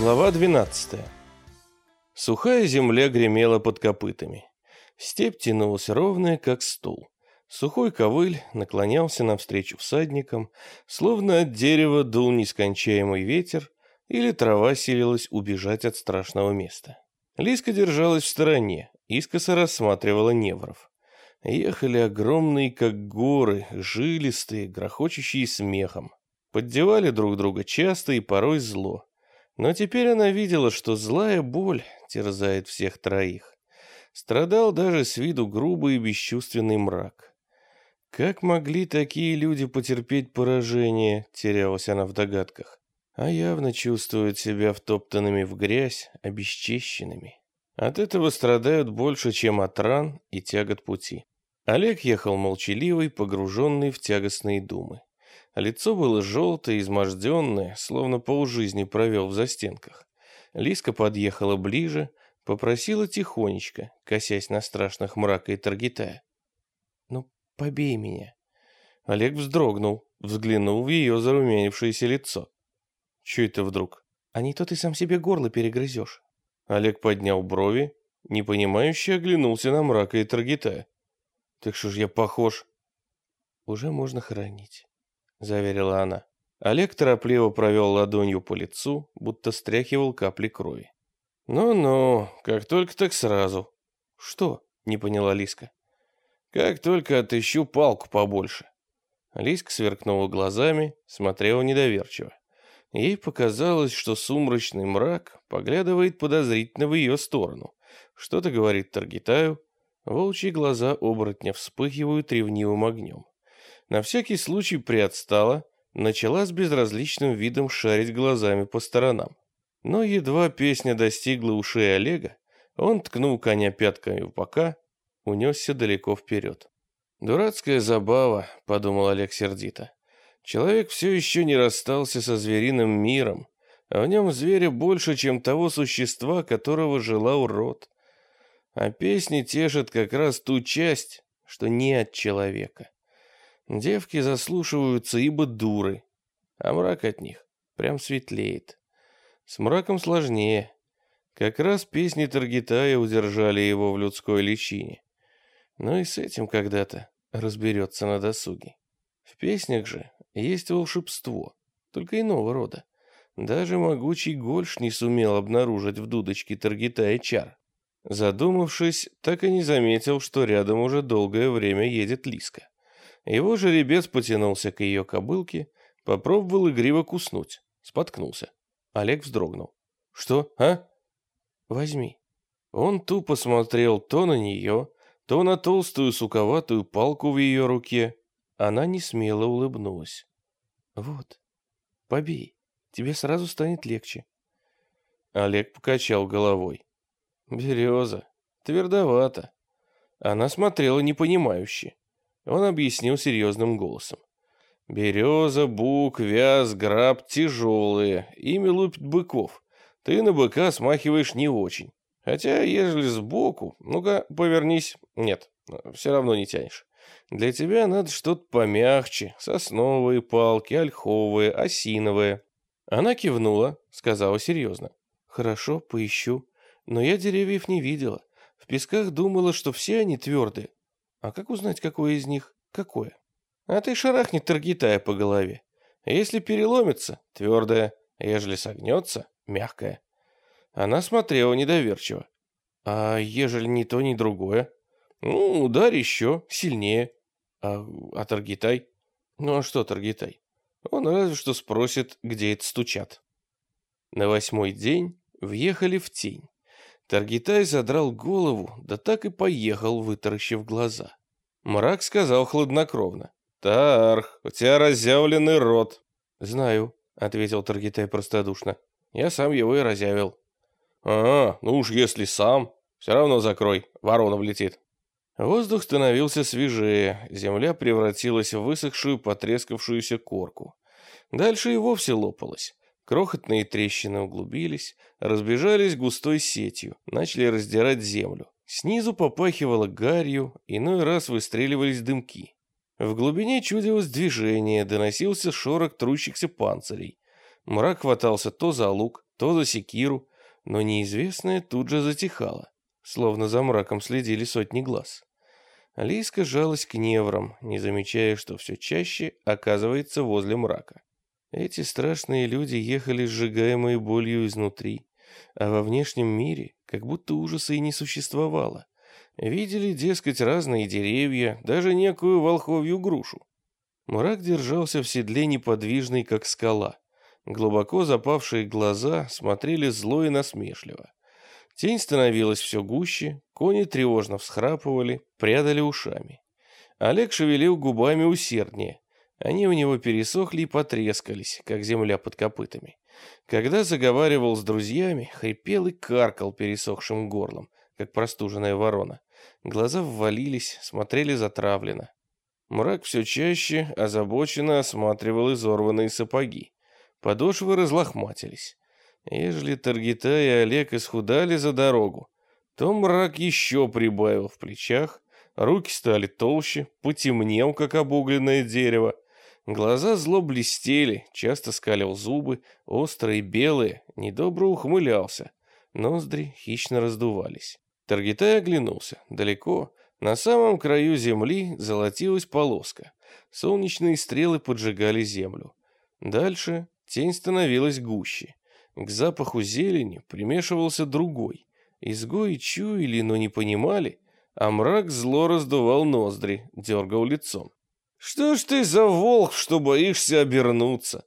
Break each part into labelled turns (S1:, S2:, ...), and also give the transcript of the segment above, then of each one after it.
S1: Глава 12. Сухая земля гремела под копытами. Степь тянулась ровная, как стул. Сухой ковыль наклонялся навстречу всадникам, словно от дерева дул нескончаемый ветер, или трава силилась убежать от страшного места. Лиска держалась в стороне, искоса рассматривала невров. Ехали огромные, как горы, жилистые, грохочущие смехом. Поддевали друг друга часто и порой зло. Но теперь она видела, что злая боль терзает всех троих. Страдал даже с виду грубый и бесчувственный мрак. Как могли такие люди потерпеть поражение, терялась она в догадках. А явно чувствуют себя втоптанными в грязь, обесчещенными. От этого страдают больше, чем от ран и тягот пути. Олег ехал молчаливый, погруженный в тягостные думы. Лицо было желтое, изможденное, словно полжизни провел в застенках. Лиска подъехала ближе, попросила тихонечко, косясь на страшных мрака и таргетая. «Ну, побей меня». Олег вздрогнул, взглянул в ее зарумянившееся лицо. «Че это вдруг?» «А не то ты сам себе горло перегрызешь». Олег поднял брови, непонимающе оглянулся на мрака и таргетая. «Так что ж я похож?» «Уже можно хоронить» заверила она. Олег торопливо провел ладонью по лицу, будто стряхивал капли крови. «Ну-ну, как только так сразу». «Что?» — не поняла Лиска. «Как только отыщу палку побольше». Лиска сверкнула глазами, смотрела недоверчиво. Ей показалось, что сумрачный мрак поглядывает подозрительно в ее сторону. Что-то говорит Таргитаю. Волчьи глаза оборотня вспыхивают ревнивым огнем. На всякий случай приотстала, начала с безразличным видом шарить глазами по сторонам. Но едва песня достигла ушей Олега, он ткнул коня пятками в бока, унесся далеко вперед. «Дурацкая забава», — подумал Олег сердито. «Человек все еще не расстался со звериным миром, а в нем зверя больше, чем того существа, которого желал род. А песни тешат как раз ту часть, что не от человека. Девки заслушиваются, ибо дуры, а мрак от них прям светлеет. С мраком сложнее. Как раз песни Таргитая удержали его в людской личине. Но и с этим когда-то разберется на досуге. В песнях же есть волшебство, только иного рода. Даже могучий Гольш не сумел обнаружить в дудочке Таргитая чар. Задумавшись, так и не заметил, что рядом уже долгое время едет Лиска. Его жеребец потянулся к ее кобылке, попробовал игриво куснуть, споткнулся. Олег вздрогнул. «Что, а?» «Возьми». Он тупо смотрел то на нее, то на толстую суковатую палку в ее руке. Она не смело улыбнулась. «Вот, побей, тебе сразу станет легче». Олег покачал головой. «Береза, твердовато». Она смотрела непонимающе. Он объяснил серьезным голосом. «Береза, бук, вяз, граб тяжелые, ими лупят быков. Ты на быка смахиваешь не очень. Хотя, ежели сбоку, ну-ка, повернись. Нет, все равно не тянешь. Для тебя надо что-то помягче, сосновые палки, ольховые, осиновые». Она кивнула, сказала серьезно. «Хорошо, поищу. Но я деревьев не видела. В песках думала, что все они твердые. А как узнать, какое из них какое? А ты шарахни таргитая по голове. Если переломится, твердая, ежели согнется, мягкая. Она смотрела недоверчиво. А ежели ни то, ни другое? Ну, ударь еще, сильнее. А, а Таргитай? Ну а что Таргитай? Он разве что спросит, где это стучат. На восьмой день въехали в тень. Таргитай задрал голову, да так и поехал, вытаращив глаза. Мрак сказал хладнокровно. «Тарх, у тебя разъявленный рот». «Знаю», — ответил Таргитай простодушно. «Я сам его и разъявил». «А, ну уж если сам, все равно закрой, ворона влетит». Воздух становился свежее, земля превратилась в высохшую, потрескавшуюся корку. Дальше и вовсе лопалась. Крохотные трещины углубились, разбежались густой сетью, начали раздирать землю. Снизу попахивало гарью, иной раз выстреливались дымки. В глубине чудилось движение, доносился шорох трущихся панцирей. Мрак хватался то за лук, то за секиру, но неизвестное тут же затихало, словно за мраком следили сотни глаз. Алиска жалась к неврам, не замечая, что все чаще оказывается возле мрака. Эти страшные люди ехали сжигаемые болью изнутри, а во внешнем мире как будто ужаса и не существовало. Видели, дескать, разные деревья, даже некую волховью грушу. Мрак держался в седле неподвижный, как скала. Глубоко запавшие глаза смотрели зло и насмешливо. Тень становилась все гуще, кони тревожно всхрапывали, прядали ушами. Олег шевелил губами усерднее. Они у него пересохли и потрескались, как земля под копытами. Когда заговаривал с друзьями, хрипел и каркал пересохшим горлом, как простуженная ворона. Глаза ввалились, смотрели затравленно. Мрак все чаще озабоченно осматривал изорванные сапоги. Подошвы разлохматились. Ежели Таргита и Олег исхудали за дорогу, то мрак еще прибавил в плечах, руки стали толще, потемнел, как обугленное дерево. Глаза зло блестели, часто скалил зубы, острые, белые, недобро ухмылялся. Ноздри хищно раздувались. Таргитай оглянулся. Далеко, на самом краю земли, золотилась полоска. Солнечные стрелы поджигали землю. Дальше тень становилась гуще. К запаху зелени примешивался другой. Изгои чуяли, но не понимали, а мрак зло раздувал ноздри, дергал лицом. «Что ж ты за волк, что боишься обернуться?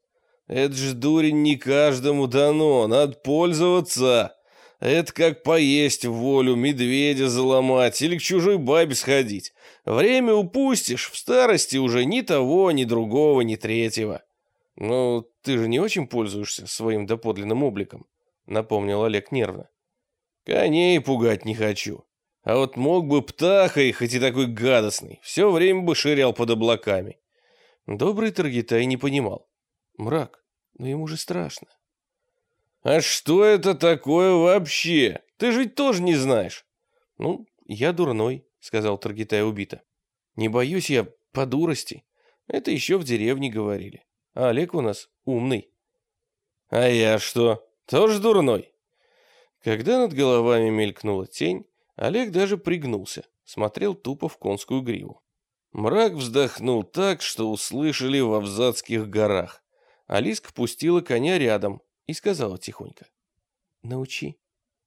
S1: Это ж дурень не каждому дано, надо пользоваться!» Это как поесть в волю, медведя заломать или к чужой бабе сходить. Время упустишь, в старости уже ни того, ни другого, ни третьего. Ну, ты же не очень пользуешься своим доподлинным обликом, напомнил Олег нервно. Коней пугать не хочу. А вот мог бы птахой, хоть и такой гадостный, все время бы ширял под облаками. Добрый Таргитай не понимал. Мрак, но ему же страшно. «А что это такое вообще? Ты же ведь тоже не знаешь». «Ну, я дурной», — сказал Таргитай убито. «Не боюсь я по дурости. Это еще в деревне говорили. А Олег у нас умный». «А я что, тоже дурной?» Когда над головами мелькнула тень, Олег даже пригнулся, смотрел тупо в конскую гриву. Мрак вздохнул так, что услышали в Авзацких горах. Алиска пустила коня рядом, и сказала тихонько. «Научи.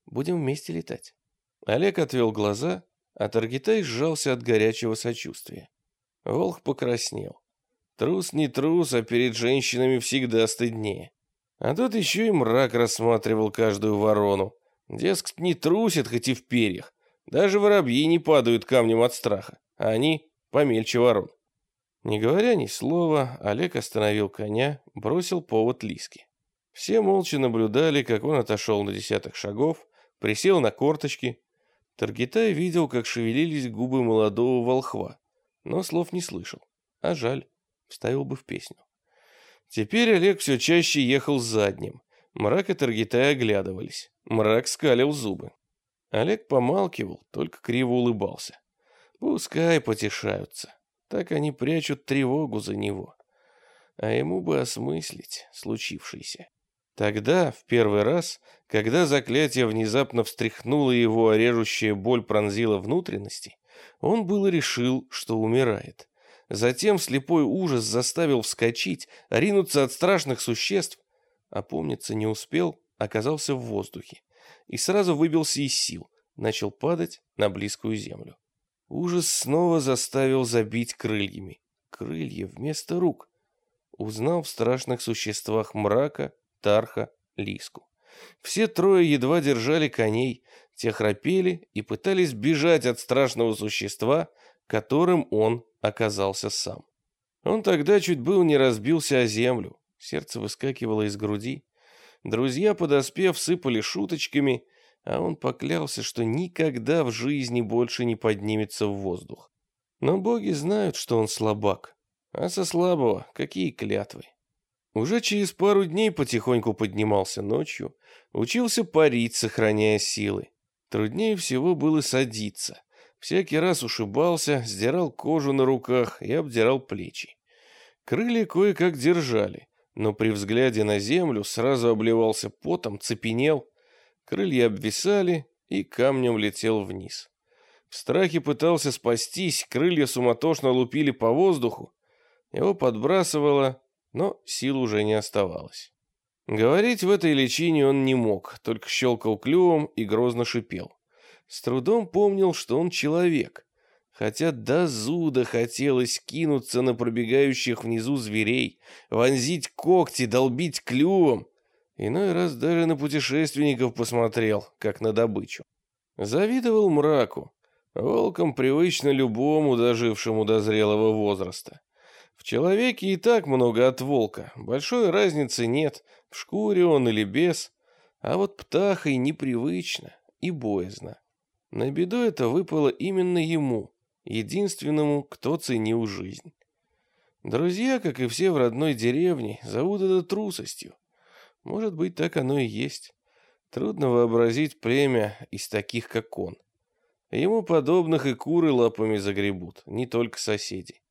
S1: Будем вместе летать». Олег отвел глаза, а Таргитай сжался от горячего сочувствия. Волх покраснел. Трус не трус, а перед женщинами всегда стыднее. А тут еще и мрак рассматривал каждую ворону. Дескать, не трусит, хоть и в перьях. Даже воробьи не падают камнем от страха, а они помельче ворон. Не говоря ни слова, Олег остановил коня, бросил повод Лиски. Все молча наблюдали, как он отошел на десяток шагов, присел на корточки. Таргитай видел, как шевелились губы молодого волхва, но слов не слышал. А жаль, вставил бы в песню. Теперь Олег все чаще ехал задним. Мрак и Таргитай оглядывались. Мрак скалил зубы. Олег помалкивал, только криво улыбался. Пускай потешаются. Так они прячут тревогу за него. А ему бы осмыслить случившееся. Тогда, в первый раз, когда заклятие внезапно встряхнуло его, а режущая боль пронзила внутренности, он было решил, что умирает. Затем слепой ужас заставил вскочить, ринуться от страшных существ. Опомниться не успел, оказался в воздухе. И сразу выбился из сил, начал падать на близкую землю. Ужас снова заставил забить крыльями. Крылья вместо рук. Узнал в страшных существах мрака, Тарха, Лиску. Все трое едва держали коней, те храпели и пытались бежать от страшного существа, которым он оказался сам. Он тогда чуть был не разбился о землю, сердце выскакивало из груди. Друзья, подоспев, сыпали шуточками, а он поклялся, что никогда в жизни больше не поднимется в воздух. Но боги знают, что он слабак, а со слабого какие клятвы. Уже через пару дней потихоньку поднимался ночью, учился парить, сохраняя силы. Труднее всего было садиться. Всякий раз ушибался, сдирал кожу на руках и обдирал плечи. Крылья кое-как держали, но при взгляде на землю сразу обливался потом, цепенел, крылья обвисали и камнем летел вниз. В страхе пытался спастись, крылья суматошно лупили по воздуху, его подбрасывало, но сил уже не оставалось. Говорить в этой личине он не мог, только щелкал клювом и грозно шипел. С трудом помнил, что он человек, хотя до зуда хотелось кинуться на пробегающих внизу зверей, вонзить когти, долбить клювом. Иной раз даже на путешественников посмотрел, как на добычу. Завидовал мраку. Волкам привычно любому, дожившему до зрелого возраста. В человеке и так много от волка, большой разницы нет, в шкуре он или без, а вот птахой непривычно и боязно. На беду это выпало именно ему, единственному, кто ценил жизнь. Друзья, как и все в родной деревне, зовут это трусостью. Может быть, так оно и есть. Трудно вообразить племя из таких, как он. Ему подобных и куры лапами загребут, не только соседи.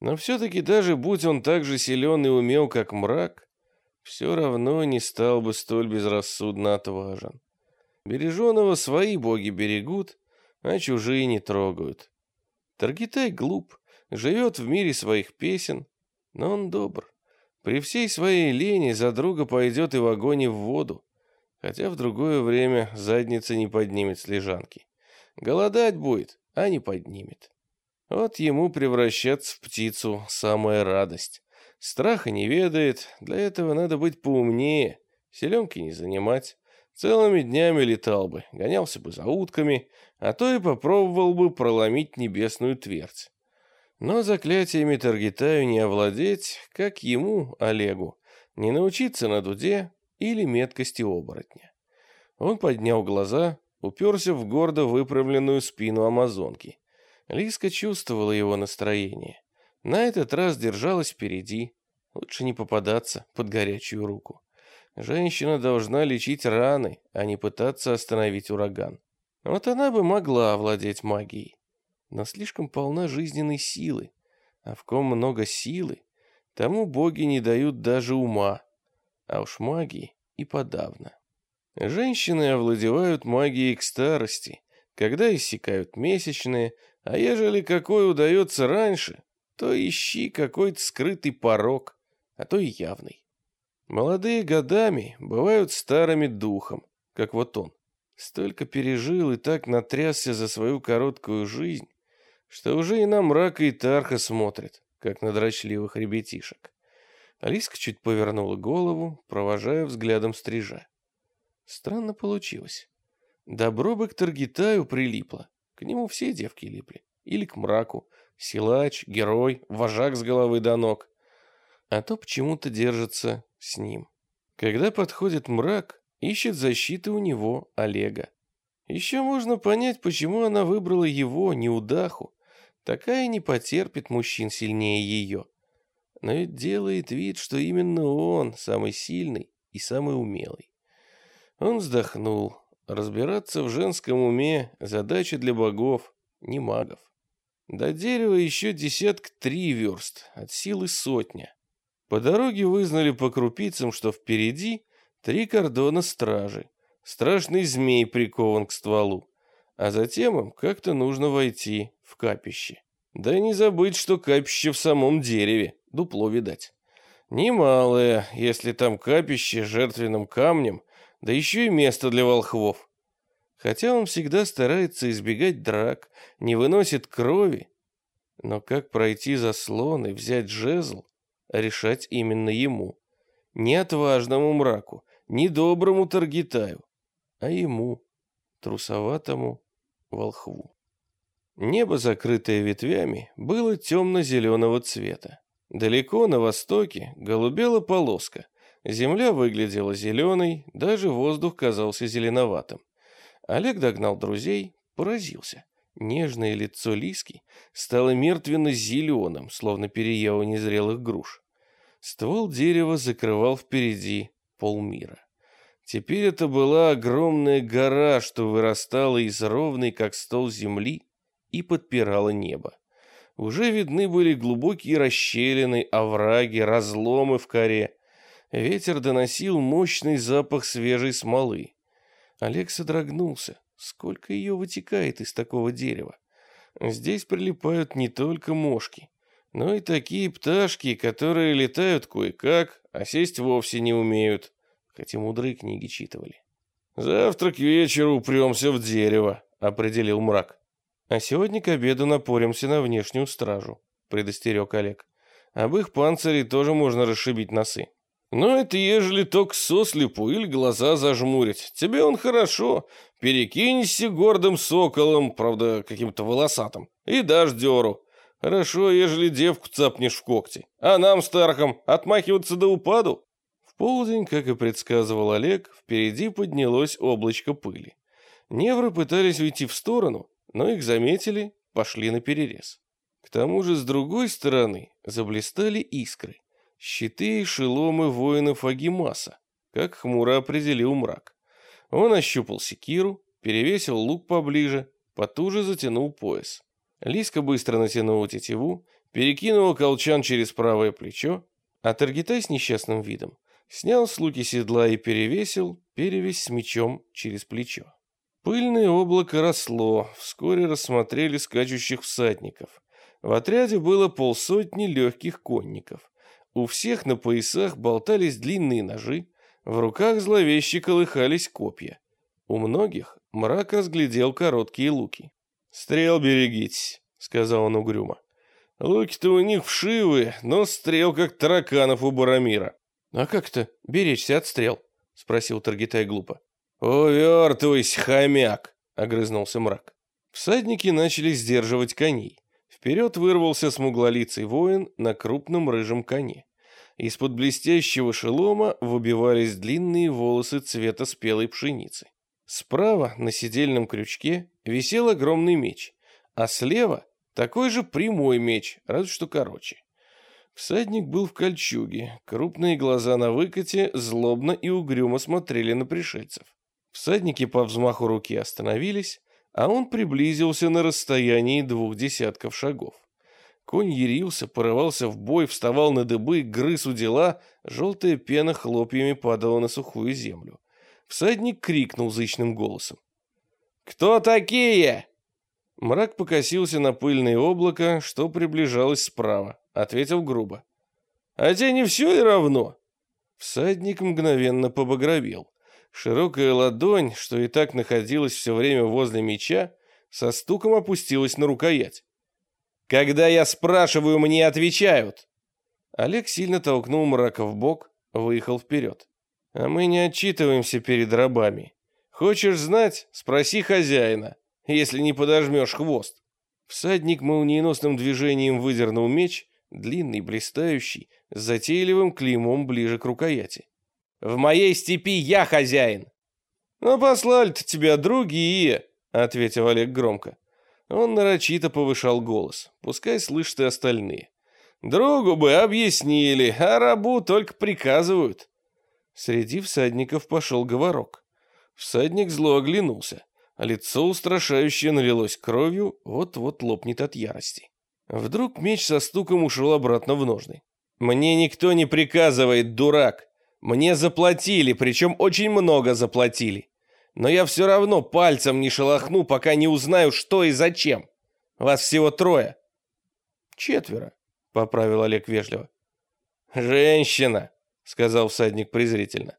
S1: Но все-таки даже будь он так же силен и умел, как мрак, все равно не стал бы столь безрассудно отважен. Береженого свои боги берегут, а чужие не трогают. Таргитай глуп, живет в мире своих песен, но он добр. При всей своей лени за друга пойдет и в огонь и в воду, хотя в другое время задница не поднимет с лежанки. Голодать будет, а не поднимет. Вот ему превращаться в птицу – самая радость. Страха не ведает, для этого надо быть поумнее, селенки не занимать. Целыми днями летал бы, гонялся бы за утками, а то и попробовал бы проломить небесную твердь. Но заклятиями Таргитаю не овладеть, как ему, Олегу, не научиться на дуде или меткости оборотня. Он поднял глаза, уперся в гордо выправленную спину амазонки. Лиска чувствовала его настроение. На этот раз держалась впереди. Лучше не попадаться под горячую руку. Женщина должна лечить раны, а не пытаться остановить ураган. Вот она бы могла овладеть магией, но слишком полна жизненной силы, а в ком много силы, тому боги не дают даже ума, а уж магии и подавно. Женщины овладевают магией к старости, когда иссякают месячные, а ежели какой удается раньше, то ищи какой-то скрытый порог, а то и явный. Молодые годами бывают старыми духом, как вот он. Столько пережил и так натрясся за свою короткую жизнь, что уже и на мрака и тарха смотрит, как на дрочливых ребятишек. Алиска чуть повернула голову, провожая взглядом стрижа. Странно получилось. Добро бы к Таргитаю прилипло. К нему все девки липли. Или к мраку. Силач, герой, вожак с головы до ног. А то почему-то держится с ним. Когда подходит мрак, ищет защиты у него, Олега. Еще можно понять, почему она выбрала его, неудаху. Такая не потерпит мужчин сильнее ее. Но ведь делает вид, что именно он самый сильный и самый умелый. Он вздохнул. Разбираться в женском уме – задача для богов, не магов. До дерева еще десятка три верст, от силы сотня. По дороге вызнали по крупицам, что впереди три кордона стражи. Страшный змей прикован к стволу. А затем им как-то нужно войти в капище. Да и не забыть, что капище в самом дереве, дупло видать. Немалое, если там капище жертвенным камнем, да еще и место для волхвов. Хотя он всегда старается избегать драк, не выносит крови. Но как пройти заслон и взять жезл, решать именно ему. Не отважному мраку, не доброму Таргитаю, а ему, трусоватому волхву. Небо, закрытое ветвями, было темно-зеленого цвета. Далеко на востоке голубела полоска. Земля выглядела зеленой, даже воздух казался зеленоватым. Олег догнал друзей, поразился. Нежное лицо Лиски стало мертвенно-зеленым, словно переело незрелых груш. Ствол дерева закрывал впереди полмира. Теперь это была огромная гора, что вырастала из ровной, как стол земли, и подпирала небо. Уже видны были глубокие расщелины, овраги, разломы в коре. Ветер доносил мощный запах свежей смолы. Олег содрогнулся. Сколько ее вытекает из такого дерева? Здесь прилипают не только мошки, но и такие пташки, которые летают кое-как, а сесть вовсе не умеют, хотя мудрые книги читывали. «Завтра к вечеру упремся в дерево», — определил мрак. «А сегодня к обеду напоримся на внешнюю стражу», — предостерег Олег. «Об их панцире тоже можно расшибить носы». «Но это ежели только сослепу или глаза зажмурить. Тебе он хорошо. Перекинься гордым соколом, правда, каким-то волосатым, и дашь дёру. Хорошо, ежели девку цапнешь в когти. А нам, стархам, отмахиваться до упаду?» В полдень, как и предсказывал Олег, впереди поднялось облачко пыли. Невры пытались уйти в сторону, но их заметили, пошли на перерез. К тому же с другой стороны заблистали искры. Щиты и шеломы воинов Агимаса, как хмуро определил мрак. Он ощупал секиру, перевесил лук поближе, потуже затянул пояс. Лиска быстро натянула тетиву, перекинула колчан через правое плечо, а Таргитай с несчастным видом снял с луки седла и перевесил перевесь с мечом через плечо. Пыльное облако росло, вскоре рассмотрели скачущих всадников. В отряде было полсотни легких конников. У всех на поясах болтались длинные ножи, в руках зловеще колыхались копья. У многих мрак разглядел короткие луки. «Стрел берегитесь», — сказал он угрюмо. «Луки-то у них вшивые, но стрел как тараканов у Барамира». «А как-то беречься от стрел?» — спросил Таргитай глупо. «Увертывайся, хомяк!» — огрызнулся мрак. Всадники начали сдерживать коней. Вперед вырвался смуглолицый воин на крупном рыжем коне. Из-под блестящего шелома выбивались длинные волосы цвета спелой пшеницы. Справа на седельном крючке висел огромный меч, а слева такой же прямой меч, разве что короче. Всадник был в кольчуге, крупные глаза на выкате злобно и угрюмо смотрели на пришельцев. Всадники по взмаху руки остановились, а он приблизился на расстоянии двух десятков шагов. Конь ярился, порывался в бой, вставал на дыбы, грыз у дела, желтая пена хлопьями падала на сухую землю. Всадник крикнул зычным голосом. «Кто такие?» Мрак покосился на пыльное облако, что приближалось справа, ответил грубо. «А тебе не все и равно?» Всадник мгновенно побагровел. Широкая ладонь, что и так находилась все время возле меча, со стуком опустилась на рукоять. «Когда я спрашиваю, мне отвечают!» Олег сильно толкнул мрака в бок, выехал вперед. «А мы не отчитываемся перед рабами. Хочешь знать? Спроси хозяина, если не подожмешь хвост». Всадник молниеносным движением выдернул меч, длинный, блистающий, с затейливым клеймом ближе к рукояти. В моей степи я хозяин. Ну, послали-то тебя другие, ответил Олег громко. Он нарочито повышал голос, пускай слышат и остальные. Другу бы объяснили, а рабу только приказывают. Среди всадников пошел говорок. Всадник зло оглянулся, а лицо устрашающе налилось кровью, вот-вот лопнет от ярости. Вдруг меч со стуком ушел обратно в ножны. «Мне никто не приказывает, дурак!» Мне заплатили, причем очень много заплатили. Но я все равно пальцем не шелохну, пока не узнаю, что и зачем. Вас всего трое. Четверо, поправил Олег вежливо. Женщина, сказал всадник презрительно.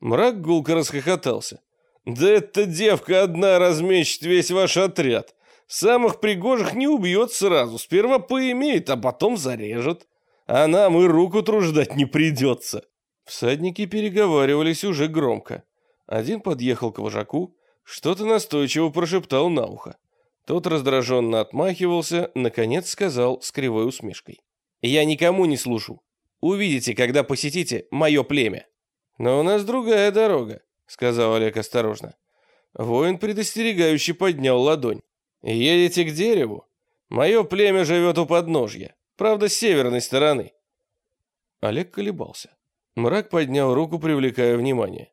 S1: Мрак гулко расхохотался. Да эта девка одна размечет весь ваш отряд. Самых пригожих не убьет сразу, сперва поимеет, а потом зарежет. А нам и руку труждать не придется. Всадники переговаривались уже громко. Один подъехал к вожаку, что-то настойчиво прошептал на ухо. Тот раздраженно отмахивался, наконец сказал с кривой усмешкой. «Я никому не служу. Увидите, когда посетите мое племя». «Но у нас другая дорога», — сказал Олег осторожно. Воин предостерегающе поднял ладонь. «Едете к дереву? Мое племя живет у подножья, правда, с северной стороны». Олег колебался. Мрак поднял руку, привлекая внимание.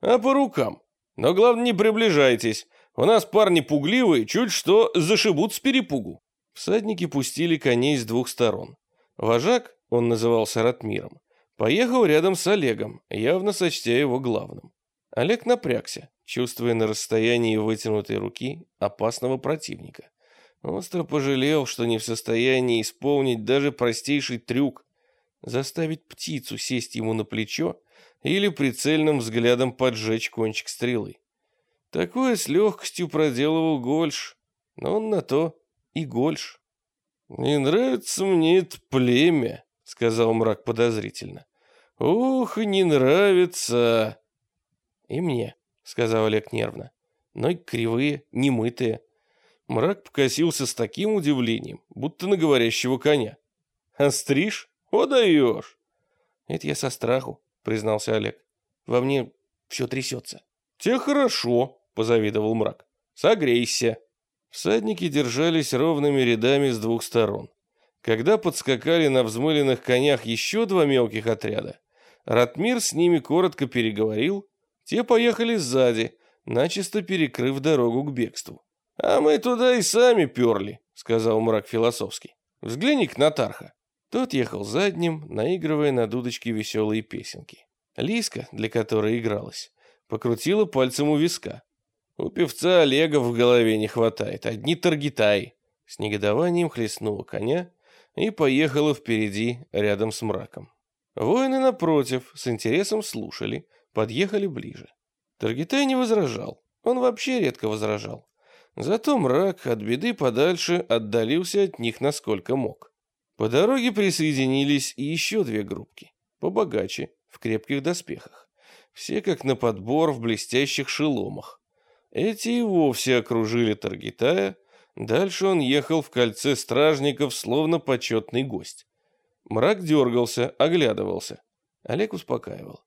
S1: «А по рукам? Но главное, не приближайтесь. У нас парни пугливые, чуть что зашибут с перепугу». Всадники пустили коней с двух сторон. Вожак, он назывался Ратмиром, Поехал рядом с Олегом, явно сочтя его главным. Олег напрягся, чувствуя на расстоянии вытянутой руки опасного противника. Остро пожалел, что не в состоянии исполнить даже простейший трюк, заставить птицу сесть ему на плечо или прицельным взглядом поджечь кончик стрелы. Такое с легкостью проделывал Гольш, но он на то и Гольш. «Не нравится мне это племя», — сказал мрак подозрительно. «Ух, не нравится!» «И мне», — сказал Олег нервно. «Ноги кривые, немытые». Мрак покосился с таким удивлением, будто на говорящего коня. «Остришь? О, даешь!» «Это я со страху», — признался Олег. «Во мне все трясется». «Тебе хорошо», — позавидовал мрак. «Согрейся». Всадники держались ровными рядами с двух сторон. Когда подскакали на взмыленных конях еще два мелких отряда, Ратмир с ними коротко переговорил, те поехали сзади, начисто перекрыв дорогу к бегству. «А мы туда и сами перли», — сказал мрак философский. «Взгляни к Натарха». Тот ехал задним, наигрывая на дудочке веселые песенки. Лиска, для которой игралась, покрутила пальцем у виска. У певца Олега в голове не хватает, одни таргетай. С негодованием хлестнула коня и поехала впереди, рядом с мраком. Воины, напротив, с интересом слушали, подъехали ближе. Таргитай не возражал, он вообще редко возражал. Зато мрак от беды подальше отдалился от них насколько мог. По дороге присоединились еще две группки, побогаче, в крепких доспехах. Все как на подбор в блестящих шеломах. Эти и вовсе окружили Таргитая, дальше он ехал в кольце стражников, словно почетный гость. Мрак дергался, оглядывался. Олег успокаивал.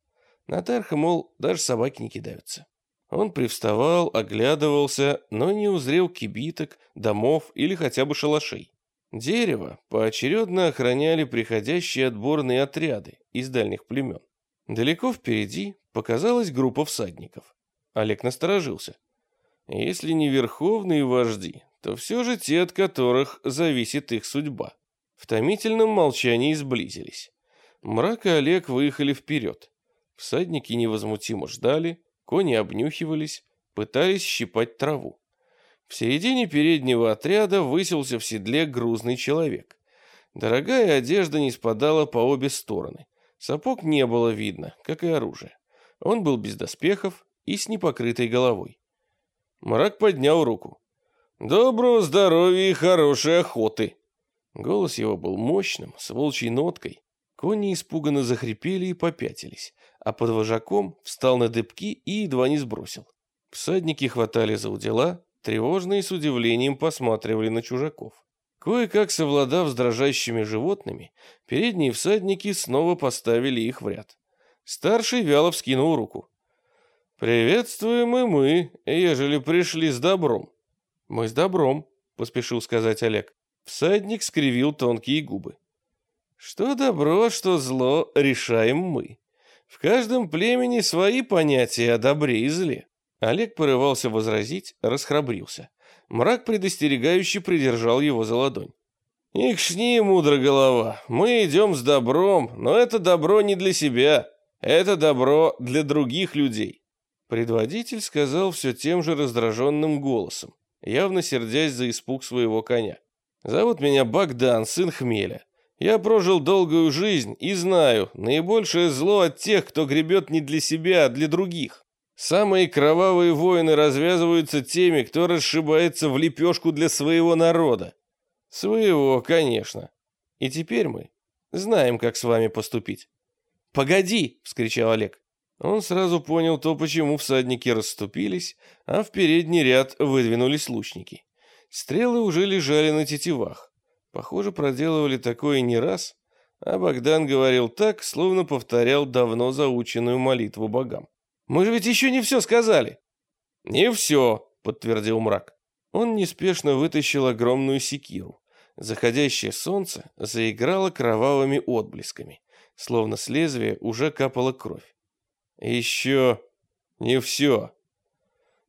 S1: На Тарха, мол, даже собаки не кидаются. Он привставал, оглядывался, но не узрел кибиток, домов или хотя бы шалашей. Дерево поочередно охраняли приходящие отборные отряды из дальних племен. Далеко впереди показалась группа всадников. Олег насторожился. Если не верховные вожди, то все же те, от которых зависит их судьба. В томительном молчании сблизились. Мрак и Олег выехали вперед. Всадники невозмутимо ждали, кони обнюхивались, пытались щипать траву. В середине переднего отряда высился в седле грузный человек. Дорогая одежда не спадала по обе стороны. Сапог не было видно, как и оружие. Он был без доспехов и с непокрытой головой. Мрак поднял руку. «Доброго здоровья и хорошей охоты!» Голос его был мощным, с волчьей ноткой. Кони испуганно захрипели и попятились, а под вожаком встал на дыбки и едва не сбросил. Всадники хватали за удила, и с удивлением посматривали на чужаков. Кое-как совладав с дрожащими животными, передние всадники снова поставили их в ряд. Старший вяло вскинул руку. «Приветствуем и мы, ежели пришли с добром». «Мы с добром», — поспешил сказать Олег. Всадник скривил тонкие губы. «Что добро, что зло, решаем мы. В каждом племени свои понятия о добре и зле». Олег порывался возразить, расхрабрился. Мрак предостерегающе придержал его за ладонь. «Их шни, мудро голова, мы идем с добром, но это добро не для себя, это добро для других людей. Предводитель сказал все тем же раздраженным голосом, явно сердясь за испуг своего коня. «Зовут меня Богдан, сын Хмеля. Я прожил долгую жизнь и знаю, наибольшее зло от тех, кто гребет не для себя, а для других. Самые кровавые войны развязываются теми, кто расшибается в лепешку для своего народа. Своего, конечно. И теперь мы знаем, как с вами поступить». «Погоди!» — вскричал Олег. Он сразу понял то, почему всадники расступились, а в передний ряд выдвинулись лучники. Стрелы уже лежали на тетивах. Похоже, проделывали такое не раз, а Богдан говорил так, словно повторял давно заученную молитву богам. «Мы же ведь еще не все сказали!» «Не все», — подтвердил мрак. Он неспешно вытащил огромную секиру. Заходящее солнце заиграло кровавыми отблесками, словно с лезвия уже капала кровь. Еще не все.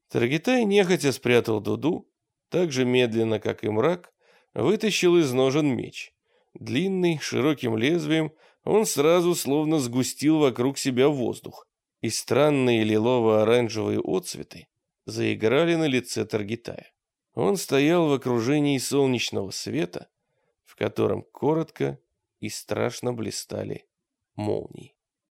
S1: Таргитай нехотя спрятал дуду, так же медленно, как и мрак, вытащил из ножен меч. Длинный, широким лезвием, Он сразу словно сгустил вокруг себя воздух, и странные лилово-оранжевые отцветы заиграли на лице Таргитая. Он стоял в окружении солнечного света, в котором коротко и страшно блистали молнии.